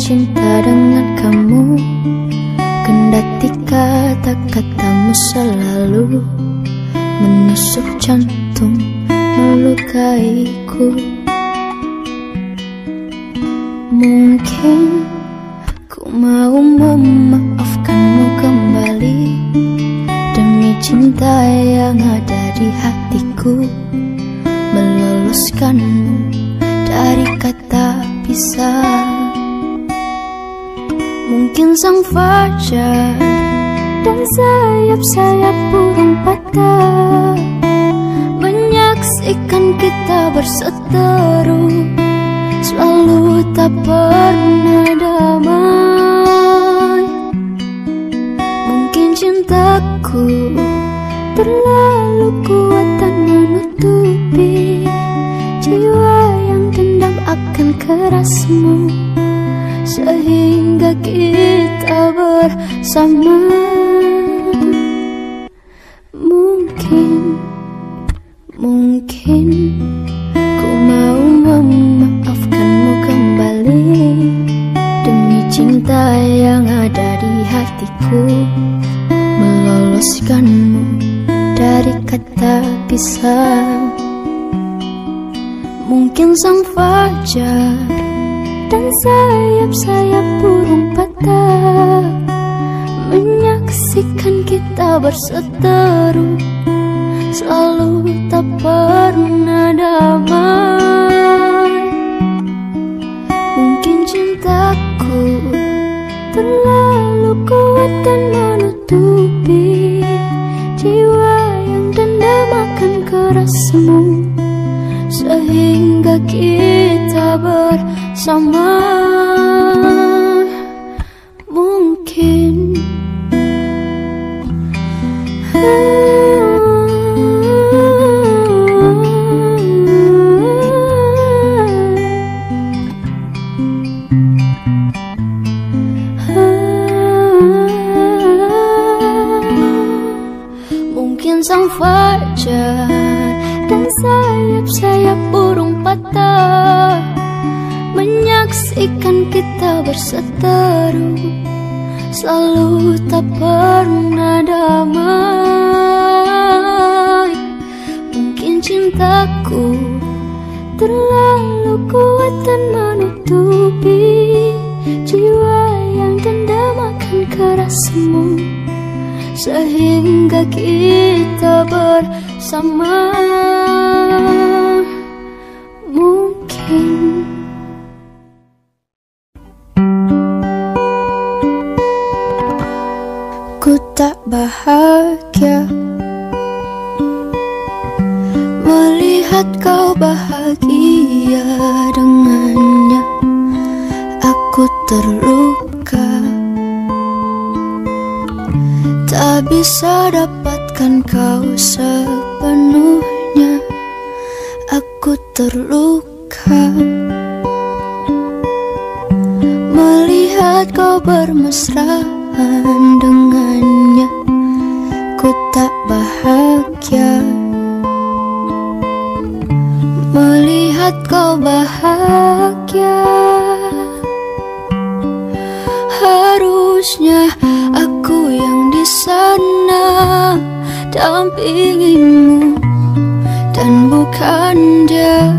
Bercinta dengan kamu. Kendati kata-katamu selalu. Menusuk jantung melukaiku Menyaksikan kita berseteru Selalu tak pernah damai. Mungkin cintaku terlalu kuat dan menutupi Jiwa yang dendam akan kerasmu Sehingga kita bersama Selalu tak pernah damai cintaku terlalu kuat dan menutupi Jiwa yang dendam akan kerasmu Sehingga kita bersama kau bahagia. Harusnya aku yang di sana dampingimu dan bukan dia.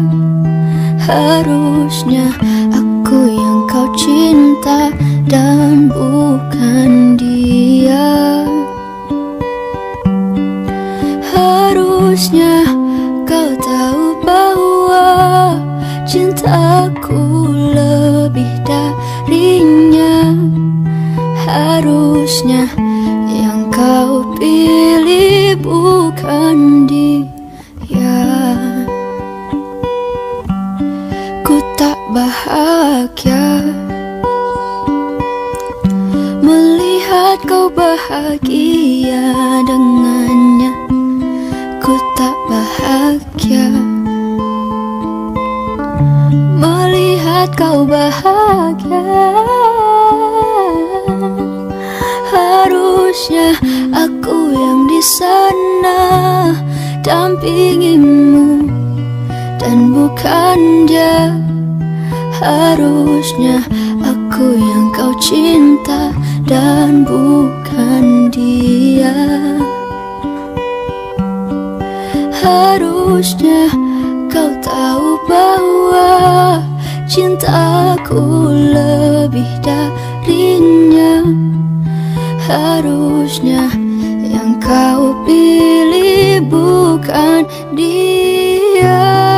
Harusnya aku yang kau cinta dan bukan dia cintaku lebih darinya. Harusnya yang kau pilih bukan dia. Ku tak bahagia Melihat kau bahagia dengannya. Ku tak bahagia Melihat kau bahagia. Harusnya aku yang di sana dampingimu. Dan bukan dia. Harusnya aku yang kau cinta dan bukan dia. Harusnya kau tahu bahwa cintaku lebih darinya. Harusnya yang kau pilih bukan dia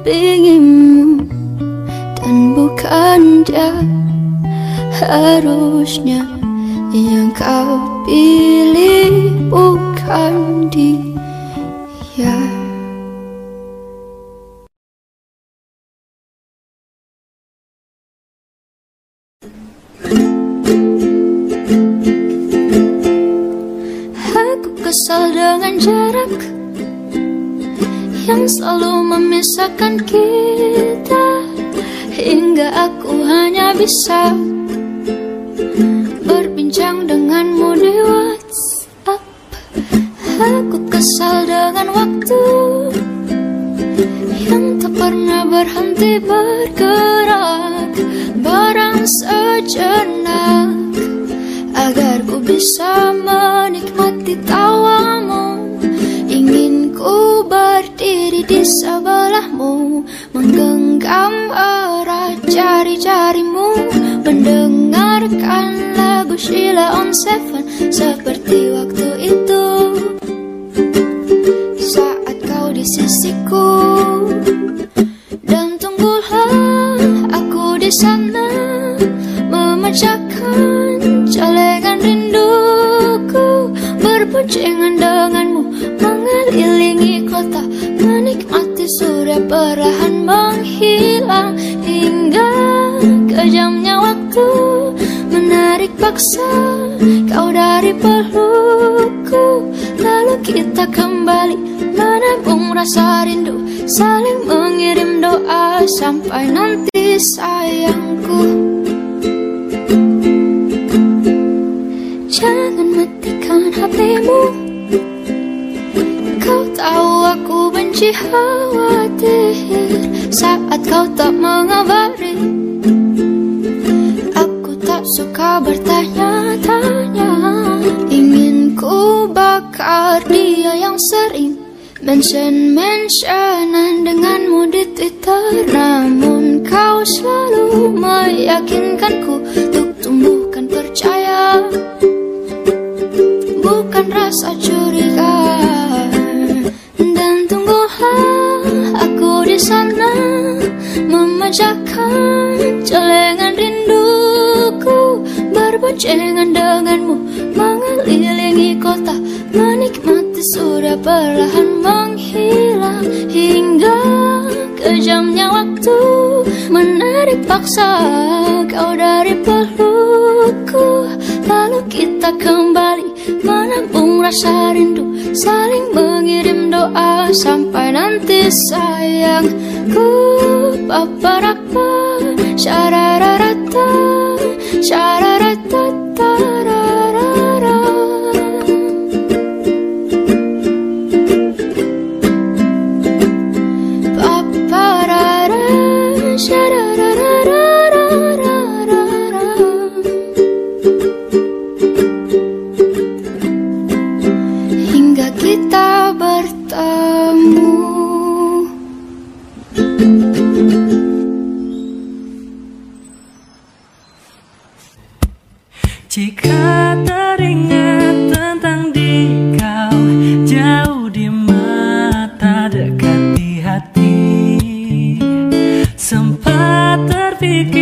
dampingimu dan bukan dia. Harusnya yang kau pilih bukan dia. Bergerak barang sejenak agar ku bisa menikmati tawamu. Ingin ku berdiri di sebelahmu menggenggam erat jari-jarimu mendengarkan lagu Sheila on Seven seperti waktu itu. Saat kau di sisiku menarik paksa kau dari pelukku. Lalu kita kembali menabung rasa rindu. Saling mengirim doa sampai nanti sayangku. Jangan matikan HPmu Kau tahu aku benci khawatir Saat kau tak mengabari bakar dia yang sering Mention-mentionan denganmu di Twitter. Namun kau selalu meyakinkanku Untuk tumbuhkan percaya. Bukan rasa curiga. Dan tunggulah aku di sana Memecahkan celengan rinduku Berboncengan denganmu Mengelilingi kota perlahan menghilang Hingga kejamnya waktu Menarik paksa. Kau dari pelukku Lalu kita kembali menabung rasa rindu Saling mengirim doa sampai nanti sayangku Paparapa syarararata syararatatara traffic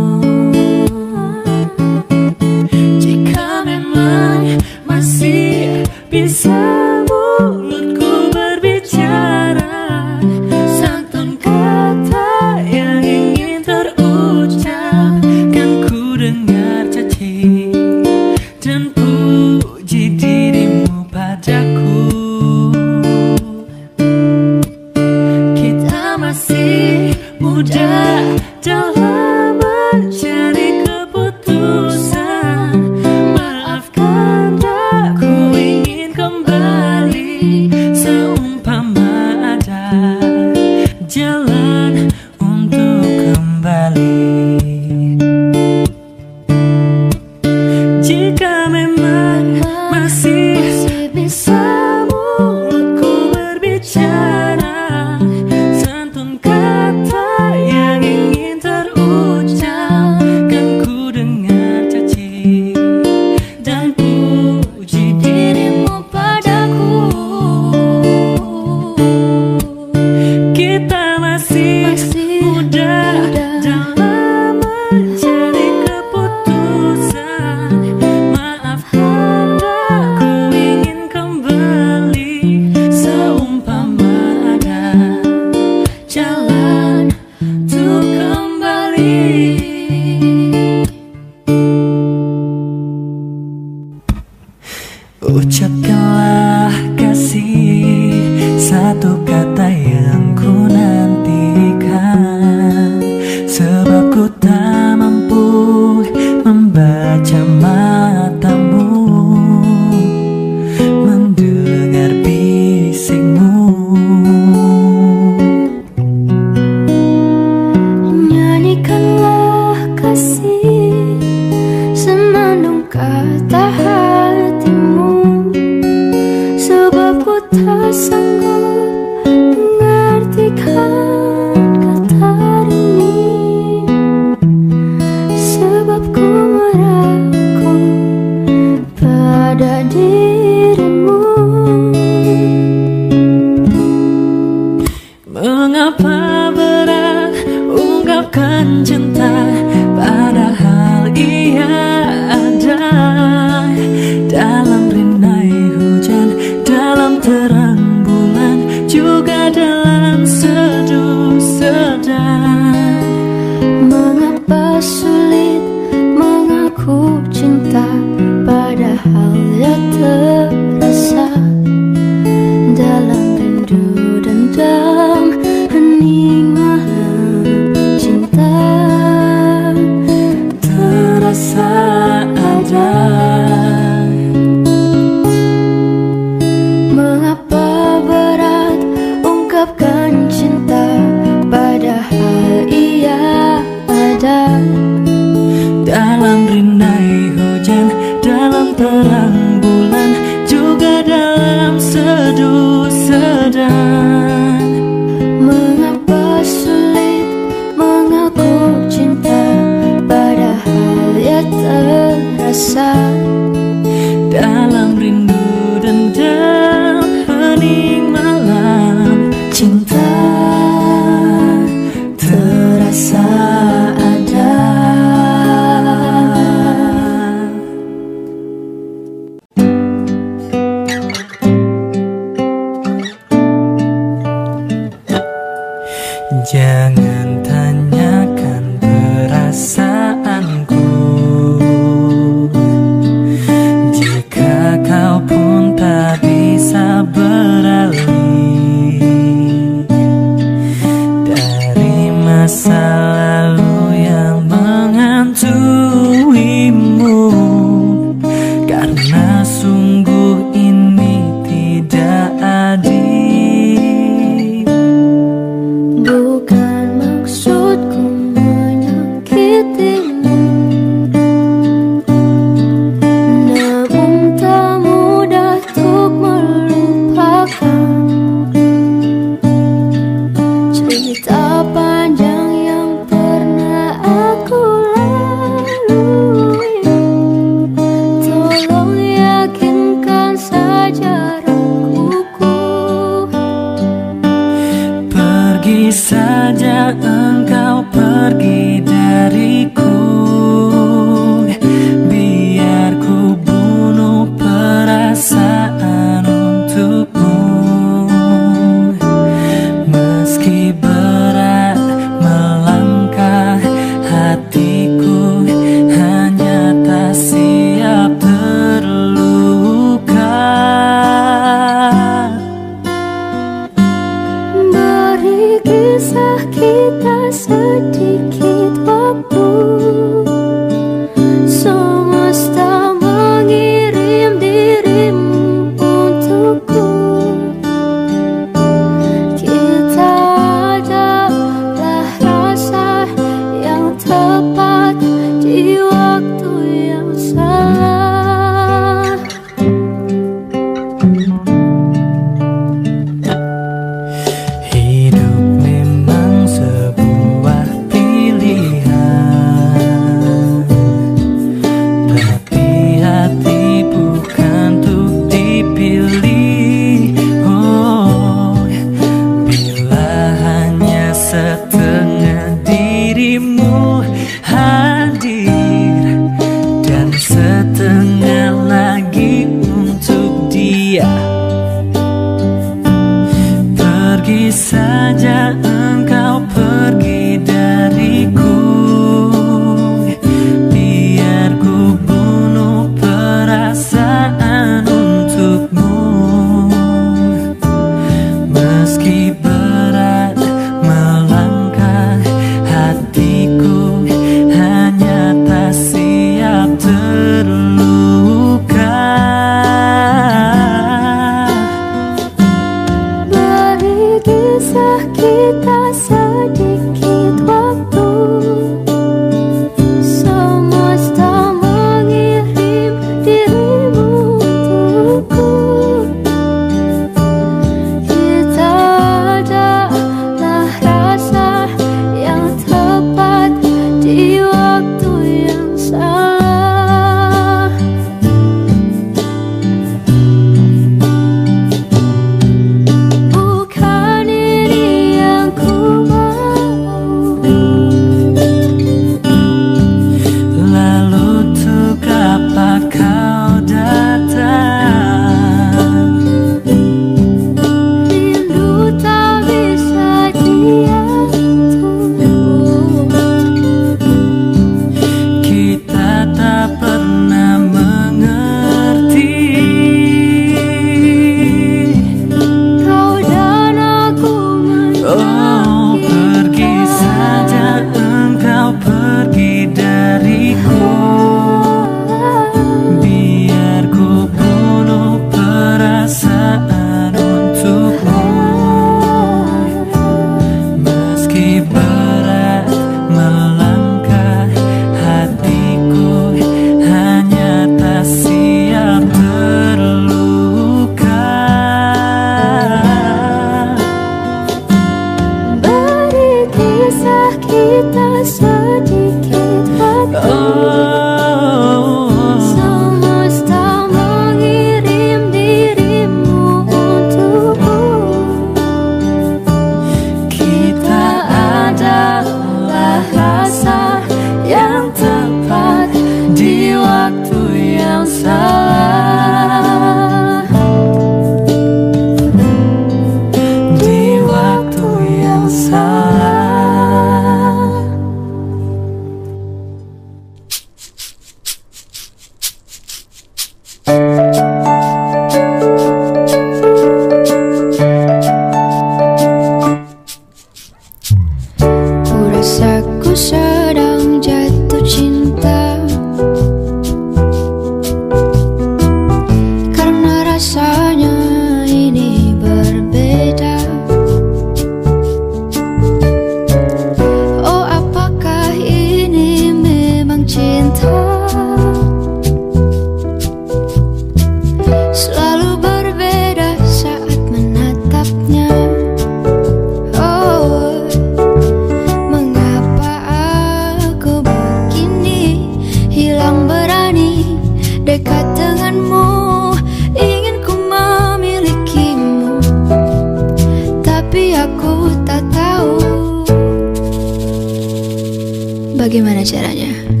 Aja.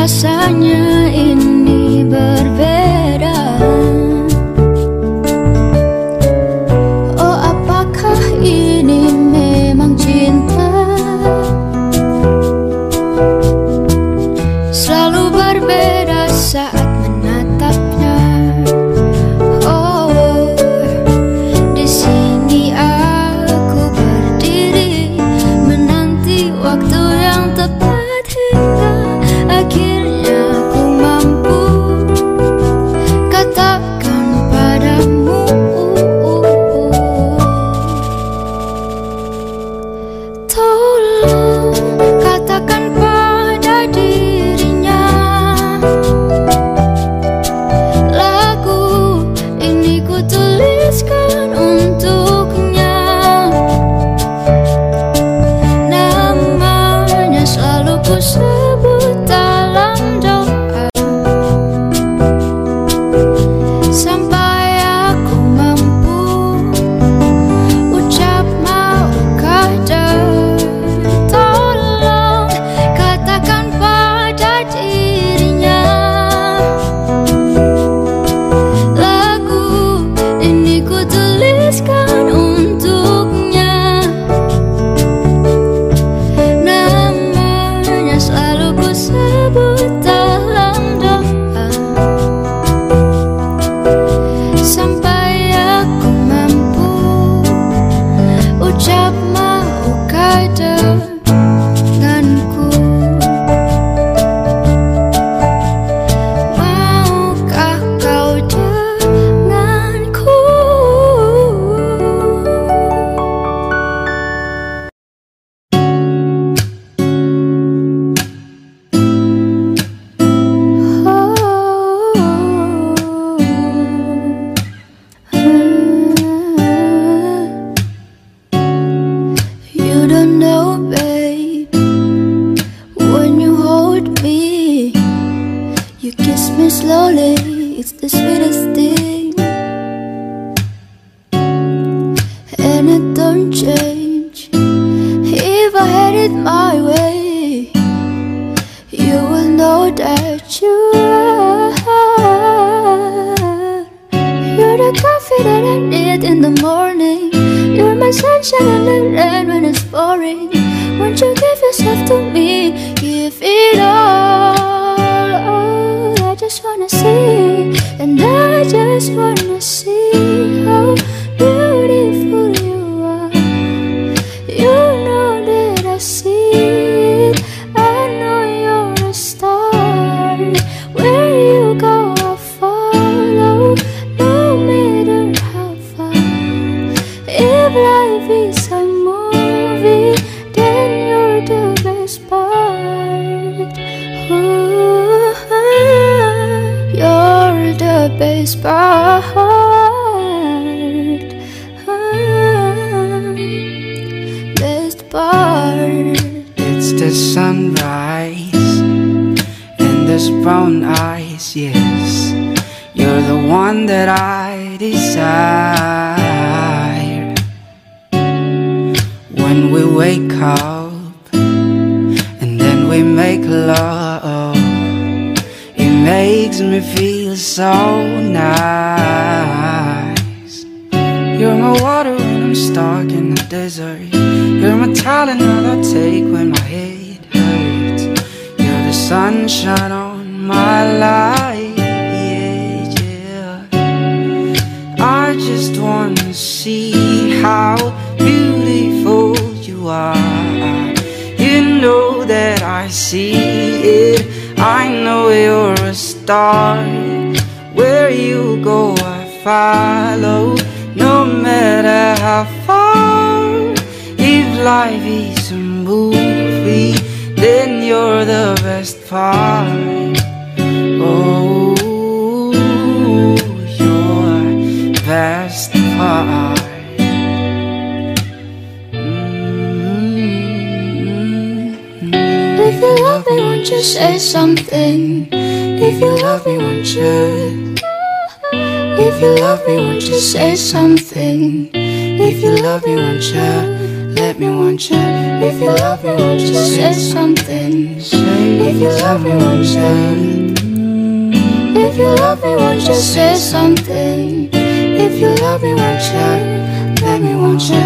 Rasanya ini sunshine on my life. Yeah, yeah. I just want to see how beautiful you are. You know that I see it. I know you're a star. Where you go, I follow. No matter how far, if life is a movie then you're the best part. Oh, you're best part. If you love me, won't you say something? If you love me, won't you? If you love me, won't you say something? If you love me, won't you? Let me want you. If you love me, won't you say something? If you love me, won't you? If you love me, won't you say something? If you love me, won't you? Let me want you.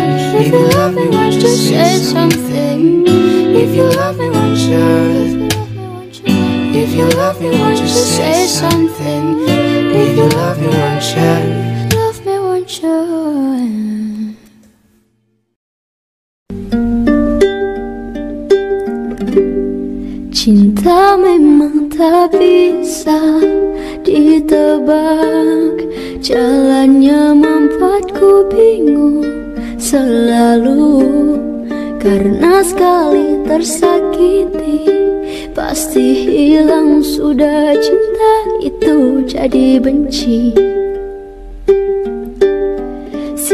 If you love me, won't you say something? If you love me, won't you? If you love me, won't you say something? If you love me, won't you? Love me, won't you? Cinta memang tak bisa ditebak Jalannya membuatku bingung selalu. Karena sekali tersakiti Pasti hilang sudah cinta itu jadi benci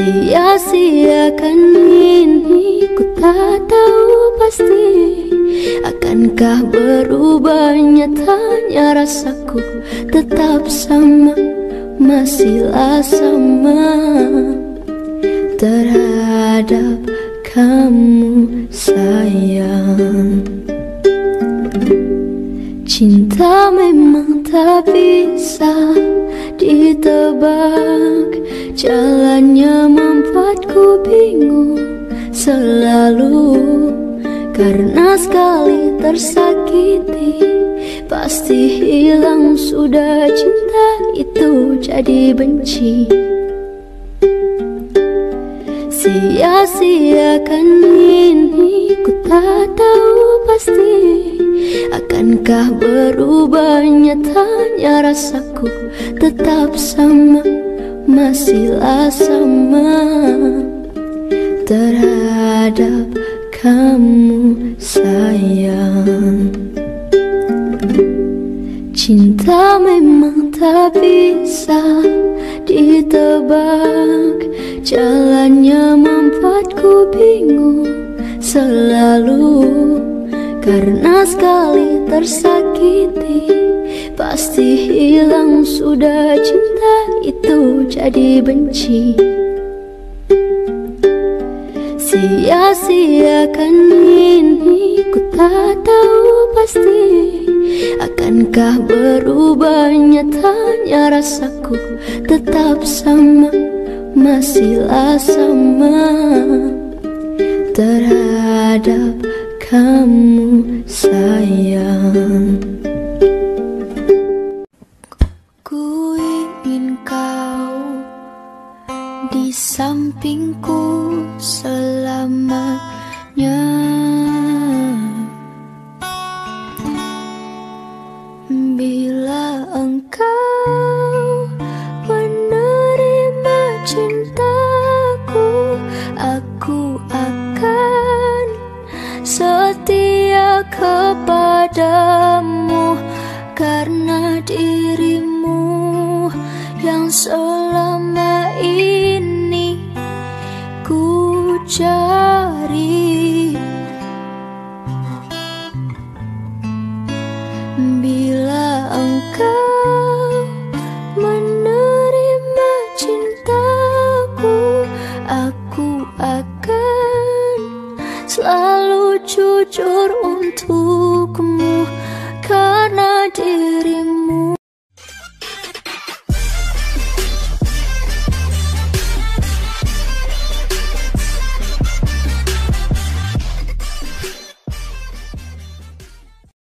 Sia-siakan ini ku tak tahu pasti Akankah berubah nyatanya rasaku. Tetap sama Masihlah sama terhadap kamu sayang Cinta memang tak bisa ditebak. Jalannya membuatku bingung selalu. Karena sekali tersakiti Pasti hilang. Sudah cinta itu jadi benci Sia-siakan ini ku tak tahu pasti. Akankah berubah nyatanya rasaku tetap sama Masihlah sama. Terhadap kamu sayang Cinta memang tak bisa ditebak. Jalannya membuatku bingung selalu. Karena sekali tersakiti Pasti hilang sudah cinta itu jadi benci. Sia-siakan ini ku tak tahu pasti Akankah berubah nyatanya rasaku tetap sama Masihlah sama. Terhadap kamu sayang. Ku ingin kau di sampingku selamanya